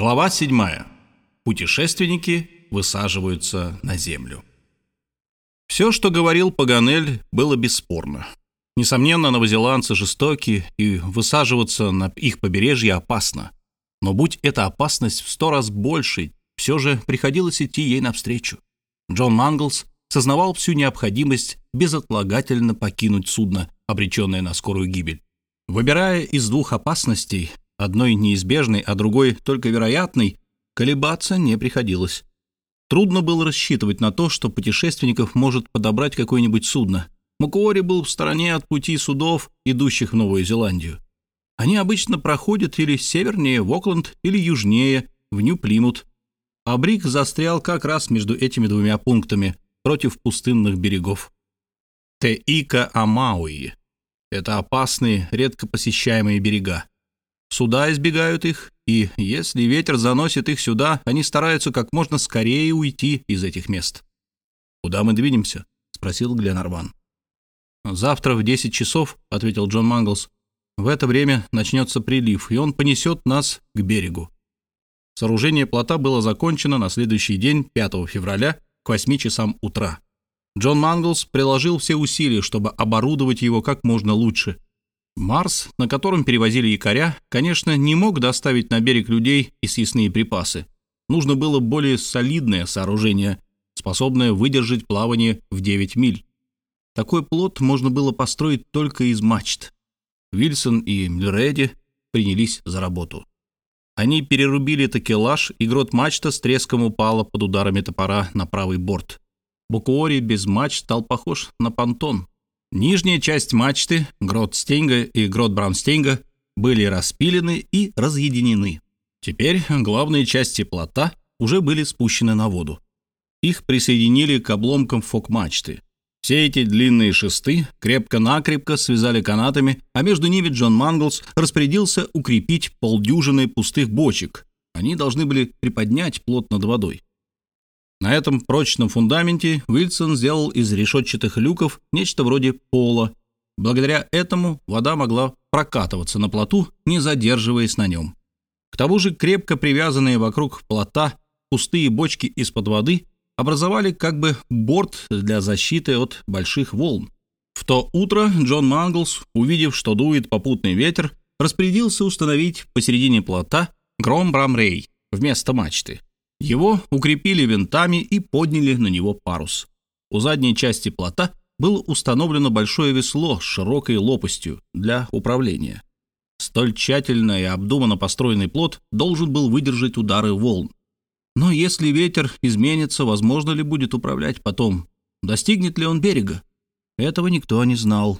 Глава 7. Путешественники высаживаются на землю. Все, что говорил Паганель, было бесспорно. Несомненно, новозеландцы жестоки, и высаживаться на их побережье опасно. Но будь эта опасность в сто раз больше, все же приходилось идти ей навстречу. Джон Манглс сознавал всю необходимость безотлагательно покинуть судно, обреченное на скорую гибель. Выбирая из двух опасностей, одной неизбежной, а другой только вероятной, колебаться не приходилось. Трудно было рассчитывать на то, что путешественников может подобрать какое-нибудь судно. Макуори был в стороне от пути судов, идущих в Новую Зеландию. Они обычно проходят или севернее в Окленд, или южнее в Нью-Плимут. А Брик застрял как раз между этими двумя пунктами против пустынных берегов. Теика-Амауи — это опасные, редко посещаемые берега. Суда избегают их, и если ветер заносит их сюда, они стараются как можно скорее уйти из этих мест. «Куда мы двинемся?» — спросил Гленарван. «Завтра в 10 часов», — ответил Джон Манглс. «В это время начнется прилив, и он понесет нас к берегу». Сооружение плота было закончено на следующий день, 5 февраля, к 8 часам утра. Джон Манглс приложил все усилия, чтобы оборудовать его как можно лучше — Марс, на котором перевозили якоря, конечно, не мог доставить на берег людей и съестные припасы. Нужно было более солидное сооружение, способное выдержать плавание в 9 миль. Такой плот можно было построить только из мачт. Вильсон и Милреди принялись за работу. Они перерубили такелаж, и грот мачта с треском упала под ударами топора на правый борт. Букуори без мачт стал похож на понтон. Нижняя часть мачты, грот Стенга и грот Браунстенга, были распилены и разъединены. Теперь главные части плота уже были спущены на воду. Их присоединили к обломкам фок-мачты. Все эти длинные шесты крепко-накрепко связали канатами, а между ними Джон Манглс распорядился укрепить полдюжины пустых бочек. Они должны были приподнять плот над водой. На этом прочном фундаменте Уилсон сделал из решетчатых люков нечто вроде пола. Благодаря этому вода могла прокатываться на плоту, не задерживаясь на нем. К тому же крепко привязанные вокруг плота пустые бочки из-под воды образовали как бы борт для защиты от больших волн. В то утро Джон Манглс, увидев, что дует попутный ветер, распорядился установить посередине плота гром Брамрей вместо мачты. Его укрепили винтами и подняли на него парус. У задней части плота было установлено большое весло с широкой лопастью для управления. Столь тщательно и обдуманно построенный плот должен был выдержать удары волн. Но если ветер изменится, возможно ли будет управлять потом? Достигнет ли он берега? Этого никто не знал.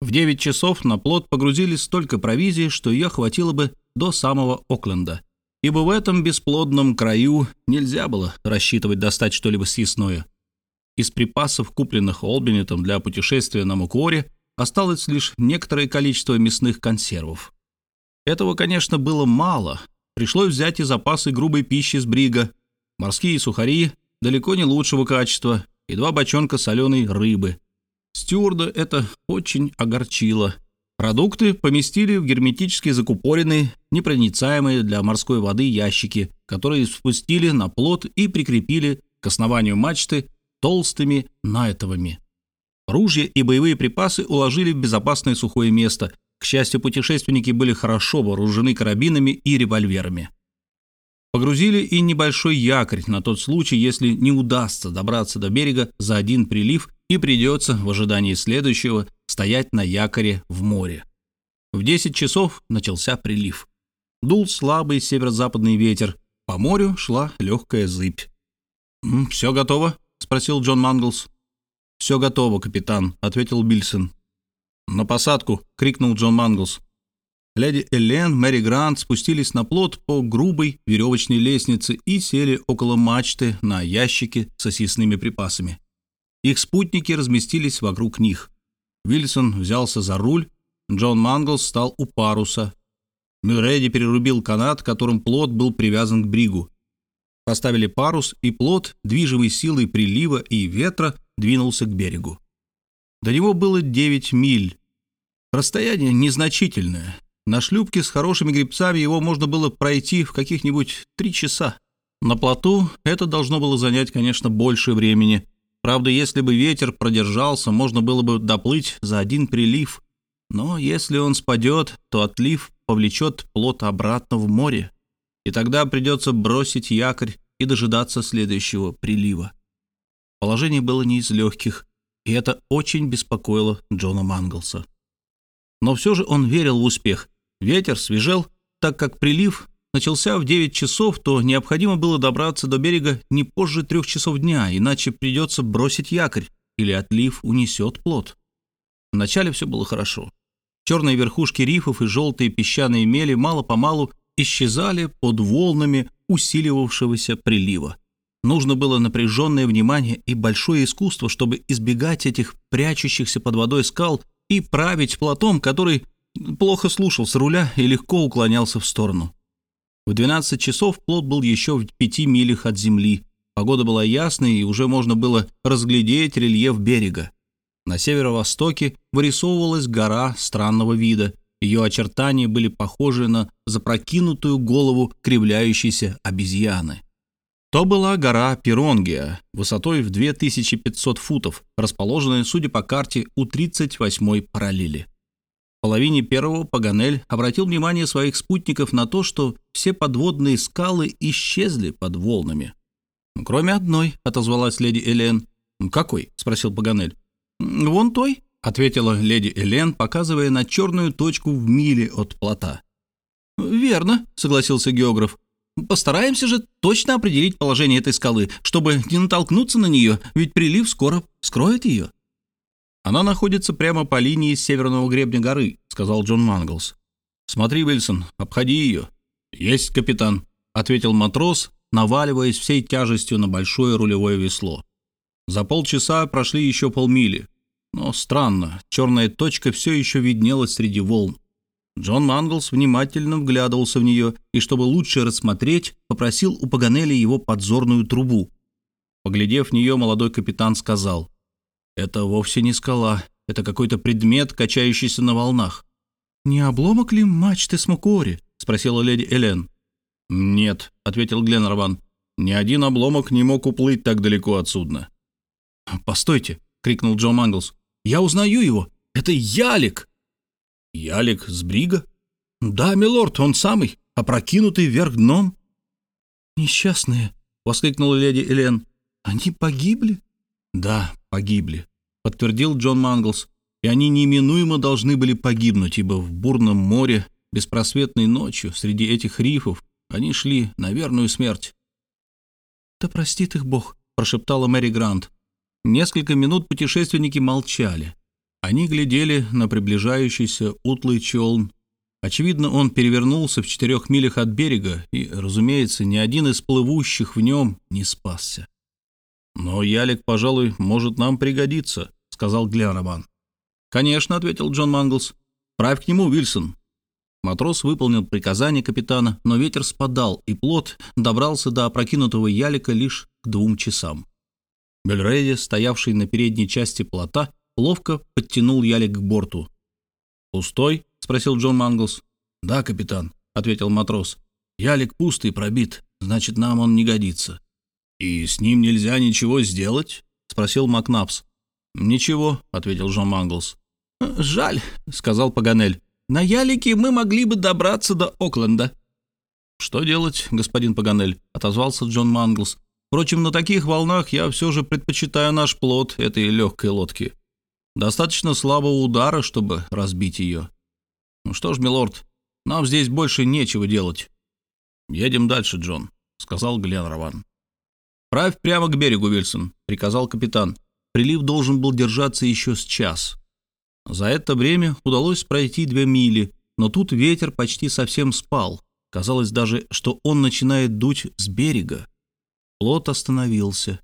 В 9 часов на плот погрузили столько провизии, что ее хватило бы до самого Окленда ибо в этом бесплодном краю нельзя было рассчитывать достать что-либо съестное. Из припасов, купленных Олбинетом для путешествия на Мукоре, осталось лишь некоторое количество мясных консервов. Этого, конечно, было мало. Пришлось взять и запасы грубой пищи с брига, морские сухари, далеко не лучшего качества, и два бочонка соленой рыбы. Стюарда это очень огорчило – Продукты поместили в герметически закупоренные, непроницаемые для морской воды ящики, которые спустили на плот и прикрепили к основанию мачты толстыми наэтовыми. Ружья и боевые припасы уложили в безопасное сухое место. К счастью, путешественники были хорошо вооружены карабинами и револьверами. Погрузили и небольшой якорь на тот случай, если не удастся добраться до берега за один прилив и придется в ожидании следующего стоять на якоре в море. В 10 часов начался прилив. Дул слабый северо-западный ветер, по морю шла легкая зыбь. «Все готово?» — спросил Джон Манглс. «Все готово, капитан», — ответил Бильсон. «На посадку!» — крикнул Джон Манглс. Леди Элен, Мэри Грант спустились на плот по грубой веревочной лестнице и сели около мачты на ящике со съестными припасами. Их спутники разместились вокруг них. Вильсон взялся за руль, Джон Манглс стал у паруса. Мюрреди перерубил канат, которым плот был привязан к бригу. Поставили парус, и плот, движимый силой прилива и ветра, двинулся к берегу. До него было 9 миль. Расстояние незначительное. На шлюпке с хорошими гребцами его можно было пройти в каких-нибудь три часа. На плоту это должно было занять, конечно, больше времени. Правда, если бы ветер продержался, можно было бы доплыть за один прилив. Но если он спадет, то отлив повлечет плот обратно в море. И тогда придется бросить якорь и дожидаться следующего прилива. Положение было не из легких, и это очень беспокоило Джона Манглса. Но все же он верил в успех. Ветер свежел, так как прилив начался в 9 часов, то необходимо было добраться до берега не позже трех часов дня, иначе придется бросить якорь, или отлив унесет плод. Вначале все было хорошо. Черные верхушки рифов и желтые песчаные мели мало-помалу исчезали под волнами усиливавшегося прилива. Нужно было напряженное внимание и большое искусство, чтобы избегать этих прячущихся под водой скал и править плотом, который плохо слушался руля и легко уклонялся в сторону. В 12 часов плот был еще в пяти милях от земли. Погода была ясной, и уже можно было разглядеть рельеф берега. На северо-востоке вырисовывалась гора странного вида. Ее очертания были похожи на запрокинутую голову кривляющейся обезьяны. То была гора Пиронгия, высотой в 2500 футов, расположенная, судя по карте, у 38-й параллели. В половине первого Паганель обратил внимание своих спутников на то, что все подводные скалы исчезли под волнами. «Кроме одной», — отозвалась леди Элен. «Какой?» — спросил Паганель. «Вон той», — ответила леди Элен, показывая на черную точку в миле от плота. «Верно», — согласился географ. Постараемся же точно определить положение этой скалы, чтобы не натолкнуться на нее, ведь прилив скоро скроет ее». «Она находится прямо по линии северного гребня горы», — сказал Джон Манглс. «Смотри, Вильсон, обходи ее». «Есть, капитан», — ответил матрос, наваливаясь всей тяжестью на большое рулевое весло. За полчаса прошли еще полмили. Но странно, черная точка все еще виднелась среди волн. Джон Манглс внимательно вглядывался в нее и, чтобы лучше рассмотреть, попросил у Паганелли его подзорную трубу. Поглядев в нее, молодой капитан сказал, «Это вовсе не скала, это какой-то предмет, качающийся на волнах». «Не обломок ли мачты Смокори?» — спросила леди Элен. «Нет», — ответил Гленнерван, «ни один обломок не мог уплыть так далеко от судна». «Постойте!» — крикнул Джон Манглс. «Я узнаю его! Это ялик!» «Ялик с брига?» «Да, милорд, он самый, опрокинутый вверх дном». «Несчастные!» — воскликнула леди Элен. «Они погибли?» «Да, погибли», — подтвердил Джон Манглс. «И они неминуемо должны были погибнуть, ибо в бурном море, беспросветной ночью, среди этих рифов, они шли на верную смерть». «Да простит их Бог», — прошептала Мэри Грант. Несколько минут путешественники молчали. Они глядели на приближающийся утлый челн. Очевидно, он перевернулся в четырех милях от берега, и, разумеется, ни один из плывущих в нем не спасся. «Но ялик, пожалуй, может нам пригодиться», — сказал Гленробан. «Конечно», — ответил Джон Манглс. «Правь к нему, Вильсон». Матрос выполнил приказание капитана, но ветер спадал, и плот добрался до опрокинутого ялика лишь к двум часам. Бельрейди, стоявший на передней части плота, ловко подтянул ялик к борту. «Пустой?» — спросил Джон Манглс. «Да, капитан», — ответил матрос. «Ялик пустый, пробит, значит, нам он не годится». «И с ним нельзя ничего сделать?» — спросил Макнапс. «Ничего», — ответил Джон Манглс. «Жаль», — сказал Паганель. «На ялике мы могли бы добраться до Окленда». «Что делать, господин Паганель?» — отозвался Джон Манглс. «Впрочем, на таких волнах я все же предпочитаю наш плод этой легкой лодки. Достаточно слабого удара, чтобы разбить ее. Ну что ж, милорд, нам здесь больше нечего делать. Едем дальше, Джон, сказал Гленрован. Правь прямо к берегу, Вильсон, приказал капитан. Прилив должен был держаться еще с час. За это время удалось пройти две мили, но тут ветер почти совсем спал. Казалось даже, что он начинает дуть с берега. Плот остановился,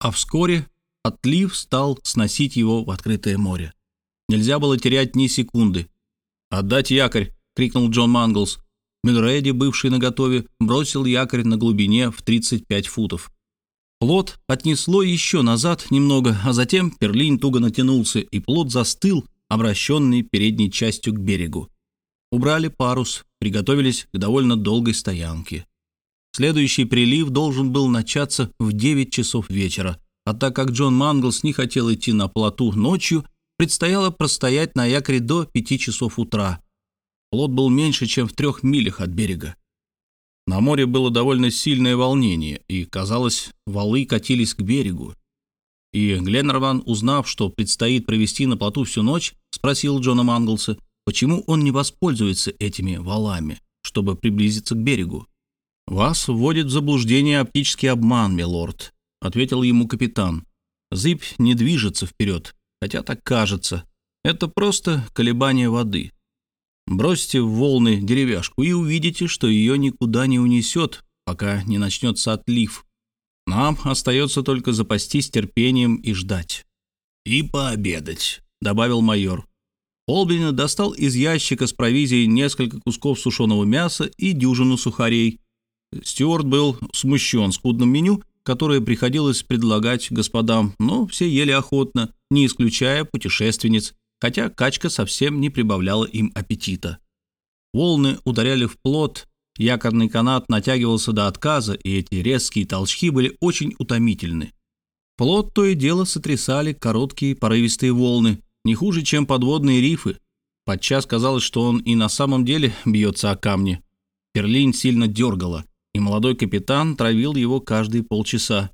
а вскоре Отлив стал сносить его в открытое море. Нельзя было терять ни секунды. «Отдать якорь!» — крикнул Джон Манглс. Милреди, бывший наготове, бросил якорь на глубине в 35 футов. Плот отнесло еще назад немного, а затем перлин туго натянулся, и плот застыл, обращенный передней частью к берегу. убрали парус, приготовились к довольно долгой стоянке. Следующий прилив должен был начаться в 9 часов вечера, а так как Джон Манглс не хотел идти на плоту ночью, предстояло простоять на якоре до 5 часов утра. Плот был меньше, чем в трех милях от берега. На море было довольно сильное волнение, и, казалось, валы катились к берегу. И Гленнерван, узнав, что предстоит провести на плоту всю ночь, спросил Джона Манглса, почему он не воспользуется этими валами, чтобы приблизиться к берегу. «Вас вводит в заблуждение оптический обман, милорд», — ответил ему капитан. «Зыбь не движется вперед, хотя так кажется. Это просто колебание воды. Бросьте в волны деревяшку и увидите, что ее никуда не унесет, пока не начнется отлив. Нам остается только запастись терпением и ждать». «И пообедать», — добавил майор. Олбин достал из ящика с провизией несколько кусков сушеного мяса и дюжину сухарей, Стюарт был смущен скудным меню, которое приходилось предлагать господам, но все ели охотно, не исключая путешественниц, хотя качка совсем не прибавляла им аппетита. Волны ударяли в плот, якорный канат натягивался до отказа, и эти резкие толчки были очень утомительны. Плот то и дело сотрясали короткие порывистые волны, не хуже, чем подводные рифы. Подчас казалось, что он и на самом деле бьется о камни. Перлин сильно дергала, и молодой капитан травил его каждые полчаса.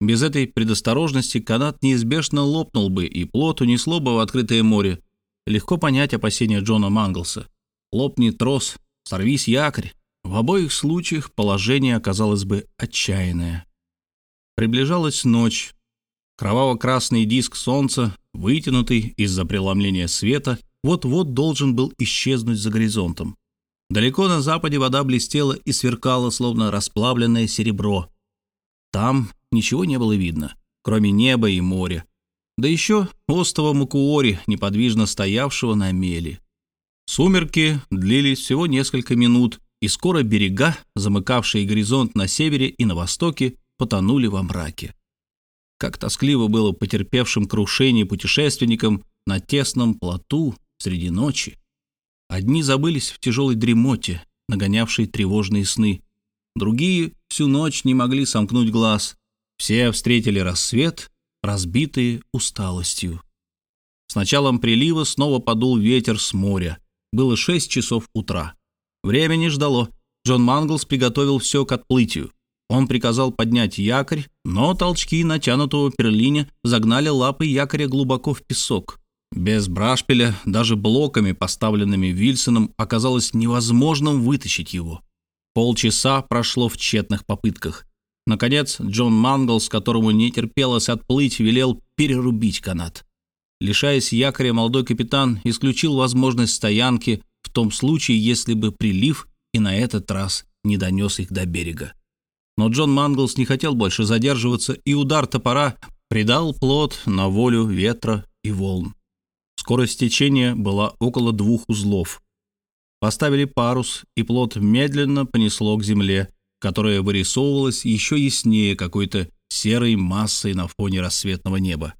Без этой предосторожности канат неизбежно лопнул бы, и плот унесло бы в открытое море. Легко понять опасения Джона Манглса. Лопни трос, сорвись якорь. В обоих случаях положение оказалось бы отчаянное. Приближалась ночь. Кроваво-красный диск солнца, вытянутый из-за преломления света, вот-вот должен был исчезнуть за горизонтом. Далеко на западе вода блестела и сверкала, словно расплавленное серебро. Там ничего не было видно, кроме неба и моря. Да еще острова Макуори, неподвижно стоявшего на мели. Сумерки длились всего несколько минут, и скоро берега, замыкавшие горизонт на севере и на востоке, потонули во мраке. Как тоскливо было потерпевшим крушение путешественникам на тесном плоту среди ночи. Одни забылись в тяжелой дремоте, нагонявшей тревожные сны. Другие всю ночь не могли сомкнуть глаз. Все встретили рассвет, разбитые усталостью. С началом прилива снова подул ветер с моря. Было шесть часов утра. Время не ждало. Джон Манглс приготовил все к отплытию. Он приказал поднять якорь, но толчки натянутого перлиня загнали лапы якоря глубоко в песок. Без брашпиля, даже блоками, поставленными Вильсоном, оказалось невозможным вытащить его. Полчаса прошло в тщетных попытках. Наконец, Джон Манглс, которому не терпелось отплыть, велел перерубить канат. Лишаясь якоря, молодой капитан исключил возможность стоянки в том случае, если бы прилив и на этот раз не донес их до берега. Но Джон Манглс не хотел больше задерживаться, и удар топора придал плод на волю ветра и волн. Скорость течения была около двух узлов. Поставили парус, и плот медленно понесло к земле, которая вырисовывалась еще яснее какой-то серой массой на фоне рассветного неба.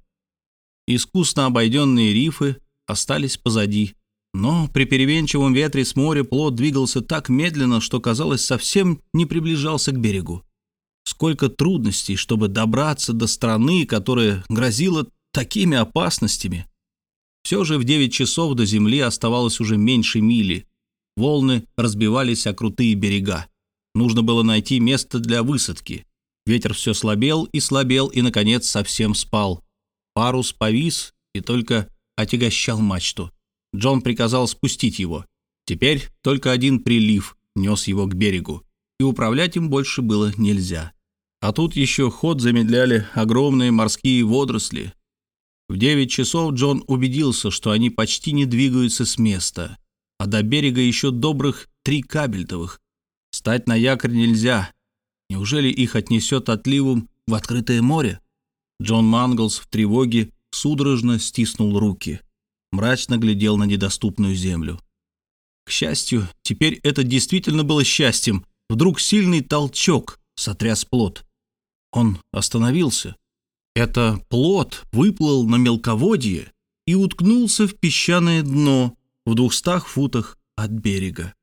Искусно обойденные рифы остались позади, но при переменчивом ветре с моря плот двигался так медленно, что, казалось, совсем не приближался к берегу. Сколько трудностей, чтобы добраться до страны, которая грозила такими опасностями. Все же в 9 часов до земли оставалось уже меньше мили. Волны разбивались о крутые берега. Нужно было найти место для высадки. Ветер все слабел и слабел, и, наконец, совсем спал. Парус повис и только отягощал мачту. Джон приказал спустить его. Теперь только один прилив нес его к берегу, и управлять им больше было нельзя. А тут еще ход замедляли огромные морские водоросли, в 9 часов Джон убедился, что они почти не двигаются с места, а до берега еще добрых три кабельтовых. Стать на якорь нельзя. Неужели их отнесет отливом в открытое море? Джон Манглс в тревоге судорожно стиснул руки. Мрачно глядел на недоступную землю. К счастью, теперь это действительно было счастьем. Вдруг сильный толчок сотряс плод. Он остановился. Это плот выплыл на мелководье и уткнулся в песчаное дно в двухстах футах от берега.